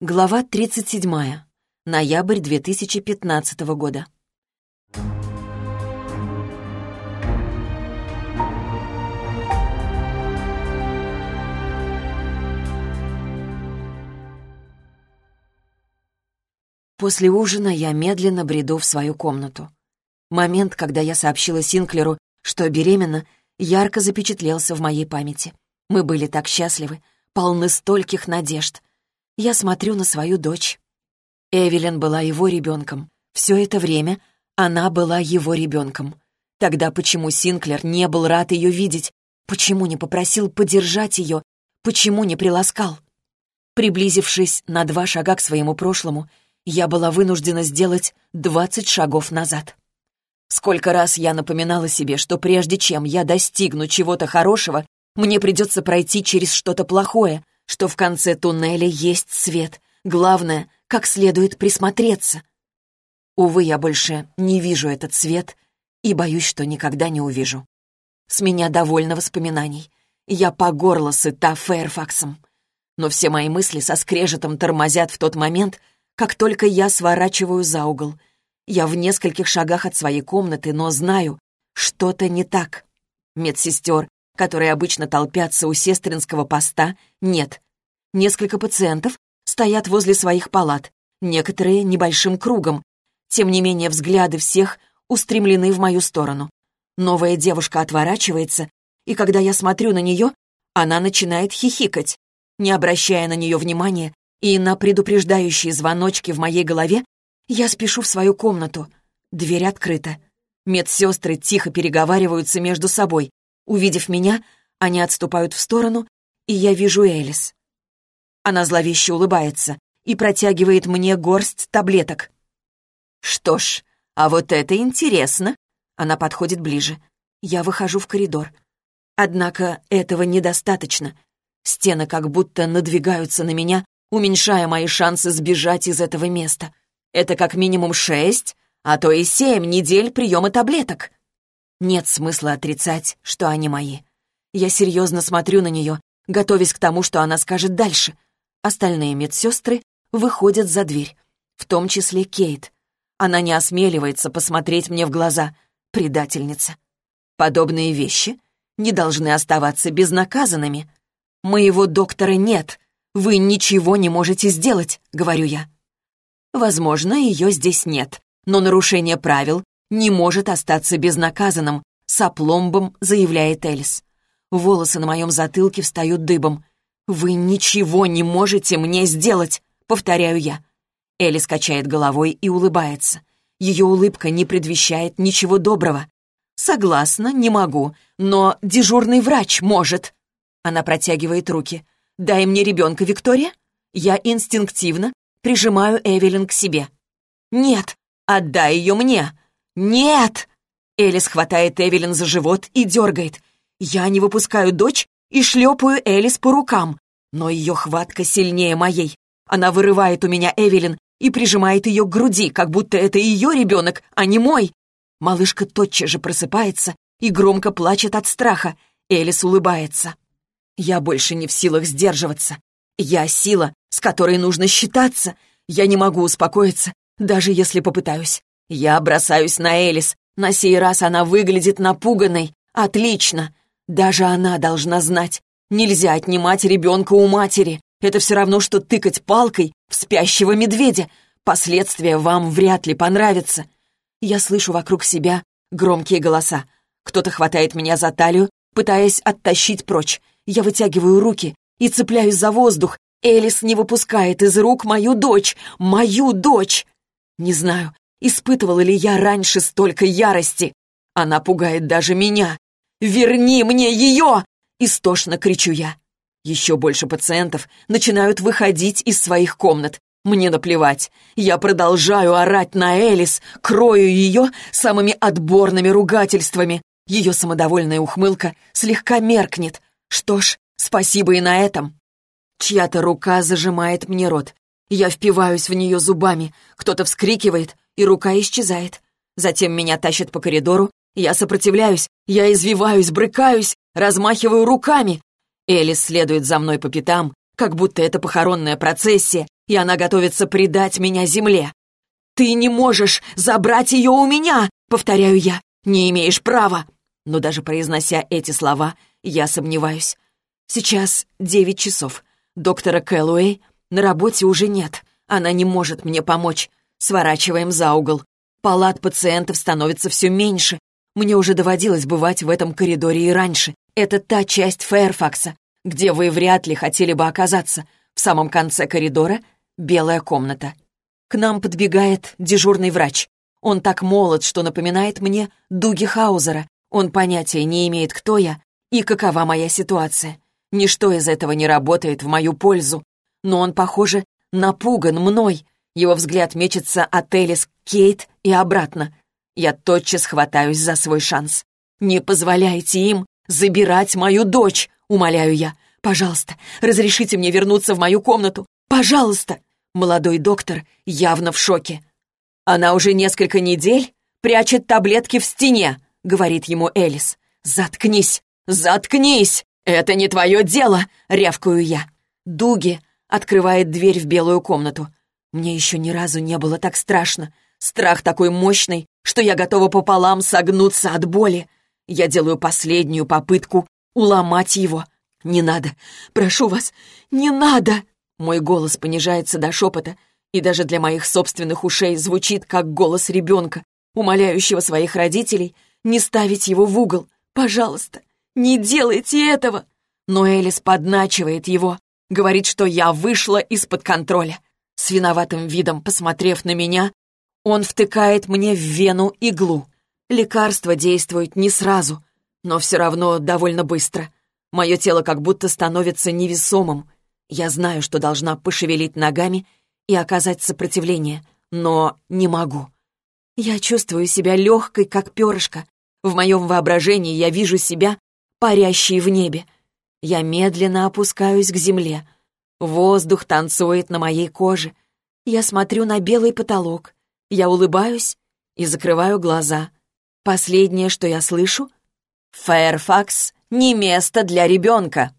Глава 37. Ноябрь 2015 года. После ужина я медленно бреду в свою комнату. Момент, когда я сообщила Синклеру, что беременна, ярко запечатлелся в моей памяти. Мы были так счастливы, полны стольких надежд. Я смотрю на свою дочь. Эвелин была его ребенком. Все это время она была его ребенком. Тогда почему Синклер не был рад ее видеть? Почему не попросил подержать ее? Почему не приласкал? Приблизившись на два шага к своему прошлому, я была вынуждена сделать двадцать шагов назад. Сколько раз я напоминала себе, что прежде чем я достигну чего-то хорошего, мне придется пройти через что-то плохое, что в конце туннеля есть свет. Главное, как следует присмотреться. Увы, я больше не вижу этот свет и боюсь, что никогда не увижу. С меня довольно воспоминаний. Я по горло сыта Фэрфаксом. Но все мои мысли со скрежетом тормозят в тот момент, как только я сворачиваю за угол. Я в нескольких шагах от своей комнаты, но знаю, что-то не так. Медсестер которые обычно толпятся у сестринского поста, нет. Несколько пациентов стоят возле своих палат, некоторые небольшим кругом. Тем не менее, взгляды всех устремлены в мою сторону. Новая девушка отворачивается, и когда я смотрю на нее, она начинает хихикать. Не обращая на нее внимания и на предупреждающие звоночки в моей голове, я спешу в свою комнату. Дверь открыта. Медсестры тихо переговариваются между собой. Увидев меня, они отступают в сторону, и я вижу Элис. Она зловеще улыбается и протягивает мне горсть таблеток. «Что ж, а вот это интересно!» Она подходит ближе. Я выхожу в коридор. Однако этого недостаточно. Стены как будто надвигаются на меня, уменьшая мои шансы сбежать из этого места. Это как минимум шесть, а то и семь недель приема таблеток. Нет смысла отрицать, что они мои. Я серьезно смотрю на нее, готовясь к тому, что она скажет дальше. Остальные медсестры выходят за дверь, в том числе Кейт. Она не осмеливается посмотреть мне в глаза. Предательница. Подобные вещи не должны оставаться безнаказанными. Моего доктора нет. Вы ничего не можете сделать, говорю я. Возможно, ее здесь нет, но нарушение правил не может остаться безнаказанным», — с опломбом заявляет Элис. Волосы на моем затылке встают дыбом. «Вы ничего не можете мне сделать», — повторяю я. Элис качает головой и улыбается. Ее улыбка не предвещает ничего доброго. «Согласна, не могу, но дежурный врач может». Она протягивает руки. «Дай мне ребенка, Виктория». Я инстинктивно прижимаю Эвелин к себе. «Нет, отдай ее мне. «Нет!» Элис хватает Эвелин за живот и дергает. Я не выпускаю дочь и шлепаю Элис по рукам. Но ее хватка сильнее моей. Она вырывает у меня Эвелин и прижимает ее к груди, как будто это ее ребенок, а не мой. Малышка тотчас же просыпается и громко плачет от страха. Элис улыбается. Я больше не в силах сдерживаться. Я сила, с которой нужно считаться. Я не могу успокоиться, даже если попытаюсь. Я бросаюсь на Элис. На сей раз она выглядит напуганной. Отлично. Даже она должна знать. Нельзя отнимать ребенка у матери. Это все равно, что тыкать палкой в спящего медведя. Последствия вам вряд ли понравятся. Я слышу вокруг себя громкие голоса. Кто-то хватает меня за талию, пытаясь оттащить прочь. Я вытягиваю руки и цепляюсь за воздух. Элис не выпускает из рук мою дочь. Мою дочь! Не знаю, Испытывала ли я раньше столько ярости? Она пугает даже меня. «Верни мне ее!» — истошно кричу я. Еще больше пациентов начинают выходить из своих комнат. Мне наплевать. Я продолжаю орать на Элис, крою ее самыми отборными ругательствами. Ее самодовольная ухмылка слегка меркнет. Что ж, спасибо и на этом. Чья-то рука зажимает мне рот. Я впиваюсь в нее зубами. Кто-то вскрикивает, и рука исчезает. Затем меня тащат по коридору, я сопротивляюсь, я извиваюсь, брыкаюсь, размахиваю руками. Элис следует за мной по пятам, как будто это похоронная процессия, и она готовится предать меня земле. «Ты не можешь забрать ее у меня!» — повторяю я. «Не имеешь права!» Но даже произнося эти слова, я сомневаюсь. Сейчас девять часов. Доктора Кэллоуэй на работе уже нет. Она не может мне помочь. Сворачиваем за угол. Палат пациентов становится все меньше. Мне уже доводилось бывать в этом коридоре и раньше. Это та часть Фэрфакса, где вы вряд ли хотели бы оказаться. В самом конце коридора — белая комната. К нам подбегает дежурный врач. Он так молод, что напоминает мне Дуги Хаузера. Он понятия не имеет, кто я и какова моя ситуация. Ничто из этого не работает в мою пользу. Но он, похоже, напуган мной. Его взгляд мечется от Элис Кейт и обратно. Я тотчас хватаюсь за свой шанс. «Не позволяйте им забирать мою дочь!» — умоляю я. «Пожалуйста, разрешите мне вернуться в мою комнату! Пожалуйста!» Молодой доктор явно в шоке. «Она уже несколько недель прячет таблетки в стене», — говорит ему Элис. «Заткнись! Заткнись! Это не твое дело!» — рявкаю я. Дуги открывает дверь в белую комнату. Мне еще ни разу не было так страшно. Страх такой мощный, что я готова пополам согнуться от боли. Я делаю последнюю попытку уломать его. «Не надо! Прошу вас, не надо!» Мой голос понижается до шепота, и даже для моих собственных ушей звучит как голос ребенка, умоляющего своих родителей не ставить его в угол. «Пожалуйста, не делайте этого!» Но Элис подначивает его, говорит, что я вышла из-под контроля. С виноватым видом, посмотрев на меня, он втыкает мне в вену иглу. Лекарство действует не сразу, но все равно довольно быстро. Мое тело как будто становится невесомым, я знаю, что должна пошевелить ногами и оказать сопротивление, но не могу. Я чувствую себя легкой, как перышко. В моем воображении я вижу себя парящей в небе. Я медленно опускаюсь к земле. Воздух танцует на моей коже. Я смотрю на белый потолок. Я улыбаюсь и закрываю глаза. Последнее, что я слышу — «Фэрфакс — не место для ребенка».